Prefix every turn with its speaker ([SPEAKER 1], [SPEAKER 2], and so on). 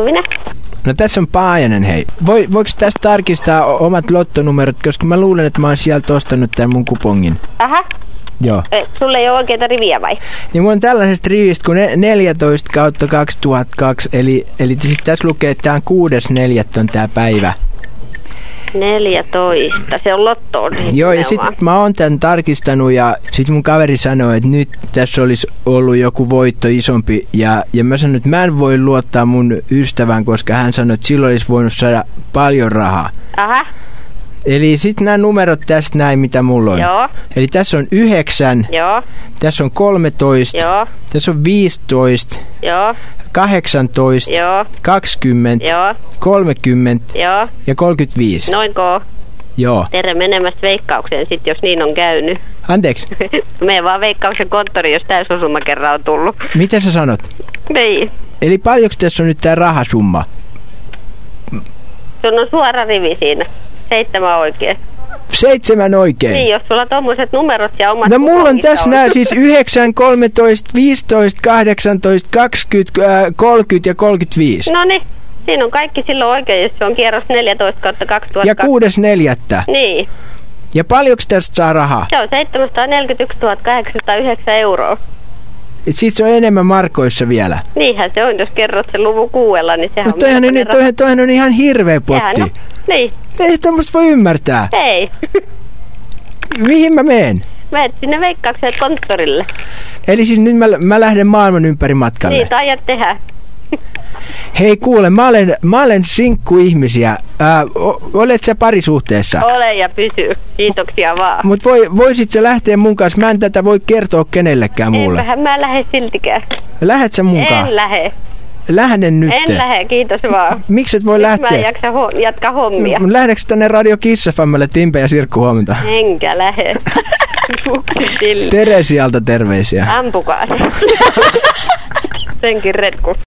[SPEAKER 1] Suvinen.
[SPEAKER 2] No tässä on Paajanen, hei. Voi, voiko tästä tarkistaa omat lottonumerot, koska mä luulen, että mä oon sieltä ostanut tämän mun kupongin.
[SPEAKER 1] Aha.
[SPEAKER 2] Joo.
[SPEAKER 1] E, sulle ei ole oikeita riviä vai?
[SPEAKER 2] Niin mulla on tällaisesta rivistä kuin ne- 14 kautta 2002, eli, eli siis tässä lukee, että tää on 6.4. on tää päivä.
[SPEAKER 1] 14. Se on lottoon.
[SPEAKER 2] Joo, ja sitten mä oon tämän tarkistanut ja sitten mun kaveri sanoi, että nyt tässä olisi ollut joku voitto isompi. Ja, ja mä sanoin, että mä en voi luottaa mun ystävään, koska hän sanoi, että silloin olisi voinut saada paljon rahaa.
[SPEAKER 1] Aha.
[SPEAKER 2] Eli sitten nämä numerot tästä näin, mitä mulla on.
[SPEAKER 1] Joo.
[SPEAKER 2] Eli tässä on 9,
[SPEAKER 1] Joo.
[SPEAKER 2] tässä on 13,
[SPEAKER 1] Joo.
[SPEAKER 2] tässä on 15,
[SPEAKER 1] Joo.
[SPEAKER 2] 18,
[SPEAKER 1] Joo.
[SPEAKER 2] 20,
[SPEAKER 1] Joo.
[SPEAKER 2] 30
[SPEAKER 1] Joo.
[SPEAKER 2] ja 35.
[SPEAKER 1] Noinko?
[SPEAKER 2] Joo.
[SPEAKER 1] Tere menemästä veikkaukseen sit, jos niin on käynyt.
[SPEAKER 2] Anteeksi,
[SPEAKER 1] Mene vaan veikkauksen konttoriin, jos täysosuma kerran on tullut.
[SPEAKER 2] mitä sä sanot?
[SPEAKER 1] Niin.
[SPEAKER 2] Eli paljonko tässä on nyt tää rahasumma?
[SPEAKER 1] Sun on suora rivi siinä. Seitsemän oikein.
[SPEAKER 2] Seitsemän oikein.
[SPEAKER 1] Niin, jos sulla tommoset numerot ja omat
[SPEAKER 2] No mulla on tässä nää siis 9, 13, 15, 18, 20, äh, 30 ja 35.
[SPEAKER 1] No niin, siinä on kaikki silloin oikein, jos se on kierros 14 kautta 2002.
[SPEAKER 2] Ja kuudes neljättä.
[SPEAKER 1] Niin,
[SPEAKER 2] Ja paljonko tästä saa rahaa?
[SPEAKER 1] se on 741 809 euroa.
[SPEAKER 2] Sitten se on enemmän markoissa vielä.
[SPEAKER 1] Niinhän se on, jos kerrot sen luvun kuuella, niin sehän
[SPEAKER 2] No
[SPEAKER 1] on
[SPEAKER 2] toihan, on,
[SPEAKER 1] melkoinen
[SPEAKER 2] toihan, toihan on ihan hirveä.
[SPEAKER 1] Sehän
[SPEAKER 2] potti.
[SPEAKER 1] on- Niin,
[SPEAKER 2] Ei tämmöistä voi ymmärtää.
[SPEAKER 1] ei.
[SPEAKER 2] Mihin mä meen?
[SPEAKER 1] Menet sinne veikkaukseen konttorille.
[SPEAKER 2] Eli siis nyt mä, mä lähden maailman ympäri matkalle.
[SPEAKER 1] Niin, tajat tehdä.
[SPEAKER 2] Hei kuule, mä olen, mä olen sinkkuihmisiä. Ää, o, olet sä parisuhteessa?
[SPEAKER 1] Ole ja pysy. Kiitoksia vaan.
[SPEAKER 2] Mut voi, voisit sä lähteä mun kanssa? Mä en tätä voi kertoa kenellekään muulle.
[SPEAKER 1] Enpähän mä lähde siltikään.
[SPEAKER 2] Lähet sä mukaan?
[SPEAKER 1] En lähe.
[SPEAKER 2] Lähden nyt.
[SPEAKER 1] En lähe, kiitos vaan.
[SPEAKER 2] Miksi et voi
[SPEAKER 1] Nyt
[SPEAKER 2] lähteä?
[SPEAKER 1] Mä en jaksa ho- jatka hommia.
[SPEAKER 2] No, Lähdekö tänne Radio Kissafammalle Timpe ja Sirkku huomenta?
[SPEAKER 1] Enkä lähe.
[SPEAKER 2] Teresialta terveisiä.
[SPEAKER 1] Ampukaa se. Senkin retku.